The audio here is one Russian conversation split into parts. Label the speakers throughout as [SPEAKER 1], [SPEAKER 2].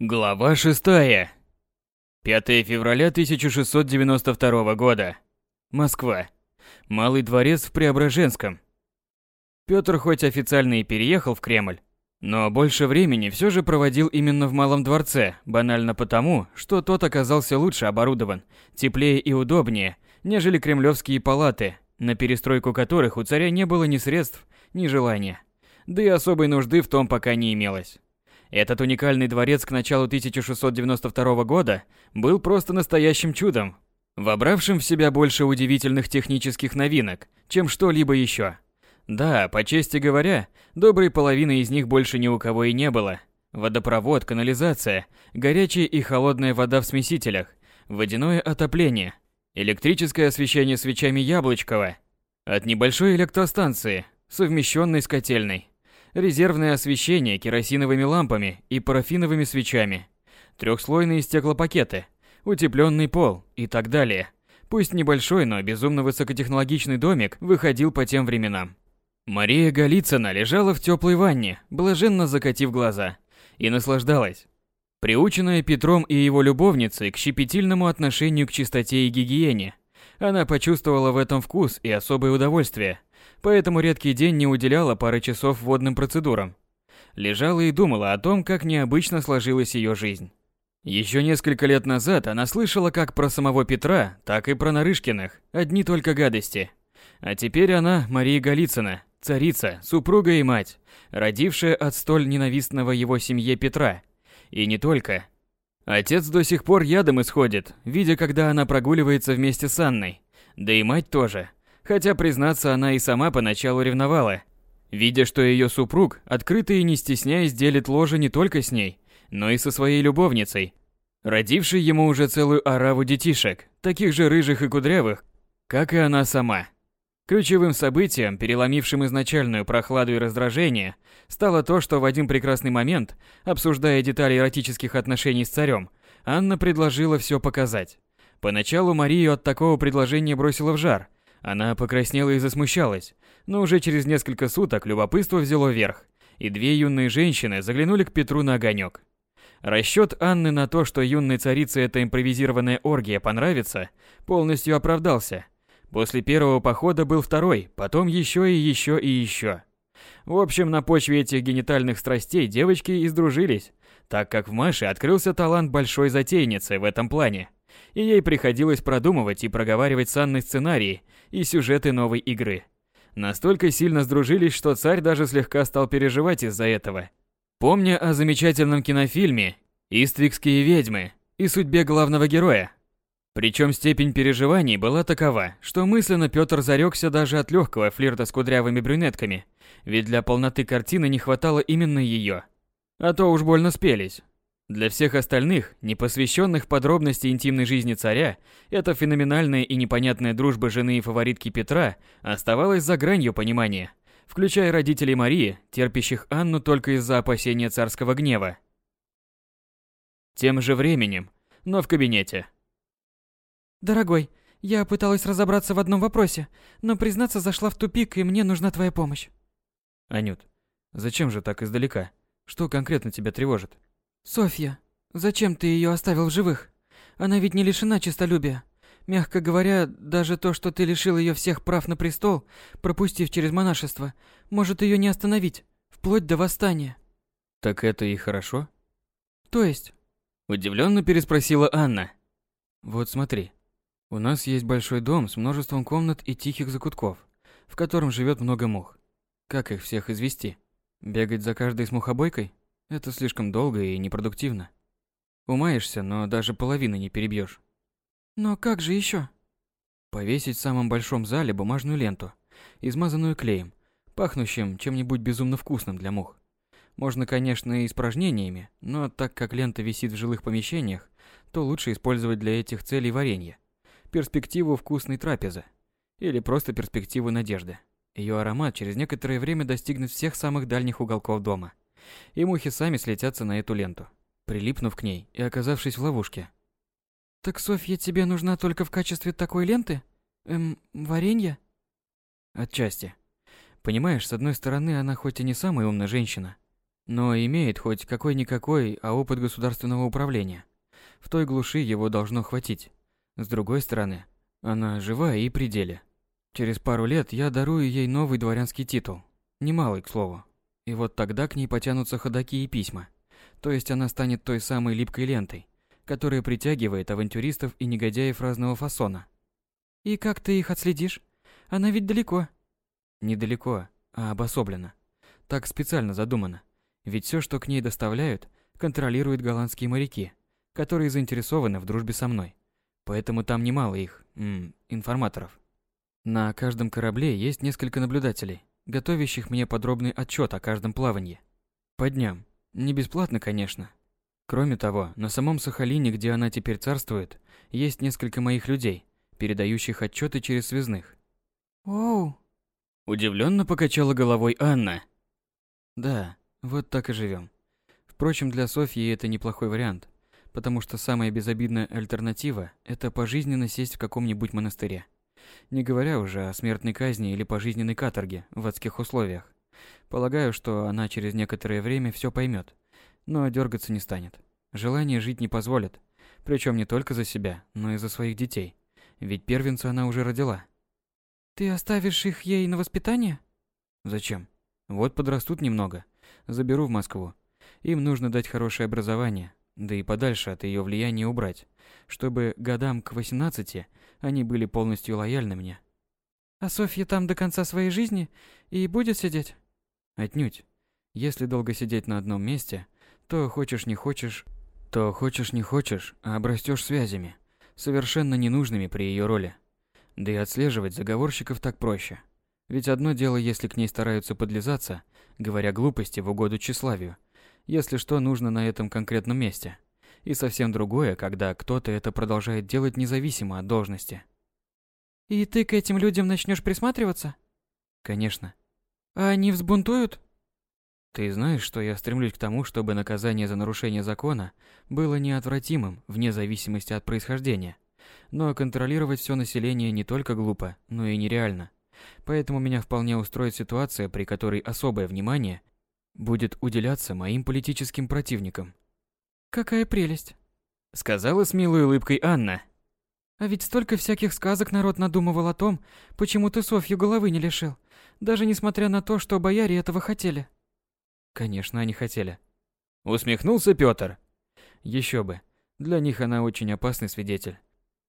[SPEAKER 1] Глава 6. 5 февраля 1692 года. Москва. Малый дворец в Преображенском. Пётр хоть официально и переехал в Кремль, но больше времени все же проводил именно в Малом дворце, банально потому, что тот оказался лучше оборудован, теплее и удобнее, нежели кремлевские палаты, на перестройку которых у царя не было ни средств, ни желания. Да и особой нужды в том пока не имелось. Этот уникальный дворец к началу 1692 года был просто настоящим чудом, вобравшим в себя больше удивительных технических новинок, чем что-либо еще. Да, по чести говоря, доброй половины из них больше ни у кого и не было. Водопровод, канализация, горячая и холодная вода в смесителях, водяное отопление, электрическое освещение свечами Яблочкова от небольшой электростанции, совмещенной с котельной резервное освещение керосиновыми лампами и парафиновыми свечами, трехслойные стеклопакеты, утепленный пол и так далее. Пусть небольшой, но безумно высокотехнологичный домик выходил по тем временам. Мария Голицына лежала в теплой ванне, блаженно закатив глаза, и наслаждалась. Приученная Петром и его любовницей к щепетильному отношению к чистоте и гигиене, она почувствовала в этом вкус и особое удовольствие – поэтому редкий день не уделяла пары часов водным процедурам. Лежала и думала о том, как необычно сложилась ее жизнь. Еще несколько лет назад она слышала как про самого Петра, так и про Нарышкиных, одни только гадости. А теперь она Мария Голицына, царица, супруга и мать, родившая от столь ненавистного его семье Петра. И не только. Отец до сих пор ядом исходит, видя, когда она прогуливается вместе с Анной. Да и мать тоже. Хотя, признаться, она и сама поначалу ревновала. Видя, что ее супруг, открыто и не стесняясь, делит ложе не только с ней, но и со своей любовницей, родившей ему уже целую ораву детишек, таких же рыжих и кудрявых, как и она сама. Ключевым событием, переломившим изначальную прохладу и раздражение, стало то, что в один прекрасный момент, обсуждая детали эротических отношений с царем, Анна предложила все показать. Поначалу Марию от такого предложения бросила в жар, она покраснела и засмущалась, но уже через несколько суток любопытство взяло верх, и две юные женщины заглянули к Петру на огонек. Расчет Анны на то, что юной царице эта импровизированная оргия понравится, полностью оправдался. После первого похода был второй, потом еще и еще и еще. В общем, на почве этих генитальных страстей девочки и сдружились, так как в Маше открылся талант большой затейницы в этом плане и ей приходилось продумывать и проговаривать с Анной сценарии и сюжеты новой игры. Настолько сильно сдружились, что царь даже слегка стал переживать из-за этого. Помня о замечательном кинофильме «Иствикские ведьмы» и судьбе главного героя. Причем степень переживаний была такова, что мысленно Петр зарекся даже от легкого флирта с кудрявыми брюнетками, ведь для полноты картины не хватало именно ее. А то уж больно спелись. Для всех остальных, не посвященных подробности интимной жизни царя, эта феноменальная и непонятная дружба жены и фаворитки Петра оставалась за гранью понимания, включая родителей Марии, терпящих Анну только из-за опасения царского гнева. Тем же временем, но в кабинете.
[SPEAKER 2] «Дорогой, я пыталась разобраться в одном вопросе, но, признаться, зашла в тупик, и мне нужна твоя помощь».
[SPEAKER 1] «Анют, зачем же так издалека? Что конкретно тебя тревожит?»
[SPEAKER 2] Софья, зачем ты ее оставил в живых? Она ведь не лишена честолюбия. Мягко говоря, даже то, что ты лишил ее всех прав на престол, пропустив через монашество, может ее не остановить, вплоть до восстания.
[SPEAKER 1] Так это и хорошо?
[SPEAKER 2] То есть?
[SPEAKER 1] Удивленно переспросила Анна. Вот смотри. У нас есть большой дом с множеством комнат и тихих закутков, в котором живет много мух. Как их всех извести? Бегать за каждой с мухобойкой? Это слишком долго и непродуктивно. Умаешься, но даже половины не перебьешь.
[SPEAKER 2] Но как же еще?
[SPEAKER 1] Повесить в самом большом зале бумажную ленту, измазанную клеем, пахнущим чем-нибудь безумно вкусным для мух. Можно, конечно, и испражнениями, но так как лента висит в жилых помещениях, то лучше использовать для этих целей варенье, перспективу вкусной трапезы или просто перспективу надежды. Ее аромат через некоторое время достигнет всех самых дальних уголков дома – и мухи сами слетятся на эту ленту, прилипнув к ней и оказавшись в ловушке.
[SPEAKER 2] «Так Софья тебе нужна только в качестве такой ленты? Эм, варенья?»
[SPEAKER 1] Отчасти. Понимаешь, с одной стороны, она хоть и не самая умная женщина, но имеет хоть какой-никакой, а опыт государственного управления. В той глуши его должно хватить. С другой стороны, она жива и при деле. Через пару лет я дарую ей новый дворянский титул. Немалый, к слову. И вот тогда к ней потянутся ходаки и письма. То есть она станет той самой липкой лентой, которая притягивает авантюристов и негодяев разного фасона.
[SPEAKER 2] И как ты их отследишь? Она ведь далеко.
[SPEAKER 1] Недалеко, а обособленно. Так специально задумано. Ведь все, что к ней доставляют, контролируют голландские моряки, которые заинтересованы в дружбе со мной. Поэтому там немало их, м -м, информаторов. На каждом корабле есть несколько наблюдателей, готовящих мне подробный отчет о каждом плавании. По дням. Не бесплатно, конечно. Кроме того, на самом Сахалине, где она теперь царствует, есть несколько моих людей, передающих отчеты через связных.
[SPEAKER 2] Оу.
[SPEAKER 1] Удивленно покачала головой Анна. Да, вот так и живем. Впрочем, для Софьи это неплохой вариант, потому что самая безобидная альтернатива – это пожизненно сесть в каком-нибудь монастыре. Не говоря уже о смертной казни или пожизненной каторге в адских условиях. Полагаю, что она через некоторое время все поймет, но дергаться не станет. Желание жить не позволит, причем не только за себя, но и за своих детей. Ведь первенца она уже родила.
[SPEAKER 2] Ты оставишь их ей на воспитание?
[SPEAKER 1] Зачем? Вот подрастут немного, заберу в Москву. Им нужно дать хорошее образование, да и подальше от ее влияния убрать, чтобы годам к 18 они были полностью лояльны мне.
[SPEAKER 2] А Софья там до конца своей жизни и будет сидеть?
[SPEAKER 1] Отнюдь. Если долго сидеть на одном месте, то хочешь не хочешь, то хочешь не хочешь, а обрастешь связями, совершенно ненужными при ее роли. Да и отслеживать заговорщиков так проще. Ведь одно дело, если к ней стараются подлизаться, говоря глупости в угоду тщеславию, если что нужно на этом конкретном месте. И совсем другое, когда кто-то это продолжает делать независимо от должности.
[SPEAKER 2] И ты к этим людям начнешь присматриваться?
[SPEAKER 1] Конечно.
[SPEAKER 2] А они взбунтуют?
[SPEAKER 1] Ты знаешь, что я стремлюсь к тому, чтобы наказание за нарушение закона было неотвратимым вне зависимости от происхождения. Но контролировать все население не только глупо, но и нереально. Поэтому меня вполне устроит ситуация, при которой особое внимание будет уделяться моим политическим противникам.
[SPEAKER 2] Какая прелесть,
[SPEAKER 1] сказала с милой улыбкой Анна.
[SPEAKER 2] А ведь столько всяких сказок народ надумывал о том, почему ты Софью головы не лишил, даже несмотря на то, что бояре этого хотели.
[SPEAKER 1] Конечно, они хотели. Усмехнулся Пётр. Еще бы. Для них она очень опасный свидетель.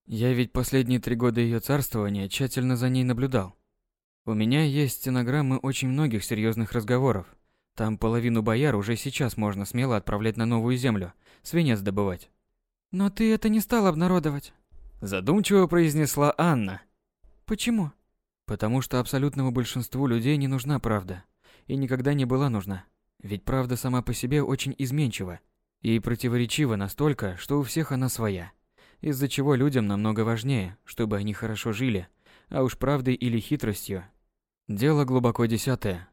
[SPEAKER 1] Я ведь последние три года ее царствования тщательно за ней наблюдал. У меня есть стенограммы очень многих серьезных разговоров. Там половину бояр уже сейчас можно смело отправлять на новую землю, свинец добывать.
[SPEAKER 2] Но ты это не стал обнародовать.
[SPEAKER 1] Задумчиво произнесла Анна.
[SPEAKER 2] Почему?
[SPEAKER 1] Потому что абсолютному большинству людей не нужна правда. И никогда не была нужна. Ведь правда сама по себе очень изменчива. И противоречива настолько, что у всех она своя. Из-за чего людям намного важнее, чтобы они хорошо жили, а уж правдой или хитростью Дело глубоко десятое.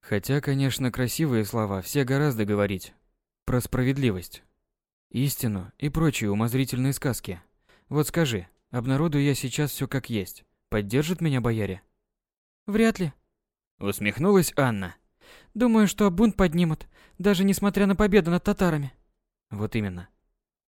[SPEAKER 1] Хотя, конечно, красивые слова все гораздо говорить. Про справедливость, истину и прочие умозрительные сказки. Вот скажи, обнародую я сейчас все как есть. Поддержат меня бояре?
[SPEAKER 2] Вряд ли.
[SPEAKER 1] Усмехнулась Анна.
[SPEAKER 2] Думаю, что бунт поднимут, даже несмотря на победу над татарами.
[SPEAKER 1] Вот именно.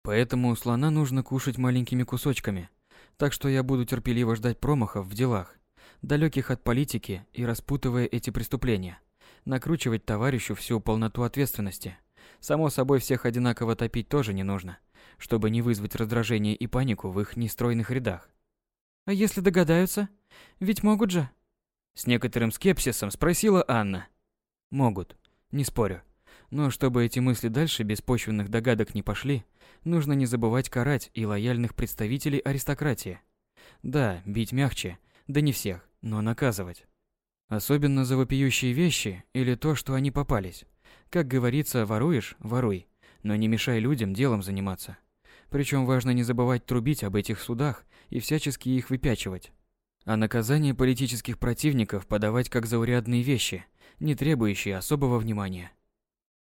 [SPEAKER 1] Поэтому слона нужно кушать маленькими кусочками. Так что я буду терпеливо ждать промахов в делах далеких от политики и распутывая эти преступления, накручивать товарищу всю полноту ответственности. Само собой, всех одинаково топить тоже не нужно, чтобы не вызвать раздражение и панику в их нестройных рядах.
[SPEAKER 2] А если догадаются? Ведь могут же.
[SPEAKER 1] С некоторым скепсисом спросила Анна. Могут, не спорю. Но чтобы эти мысли дальше беспочвенных догадок не пошли, нужно не забывать карать и лояльных представителей аристократии. Да, бить мягче, да не всех но наказывать. Особенно за вопиющие вещи или то, что они попались. Как говорится, воруешь – воруй, но не мешай людям делом заниматься. Причем важно не забывать трубить об этих судах и всячески их выпячивать. А наказание политических противников подавать как заурядные вещи, не требующие особого внимания.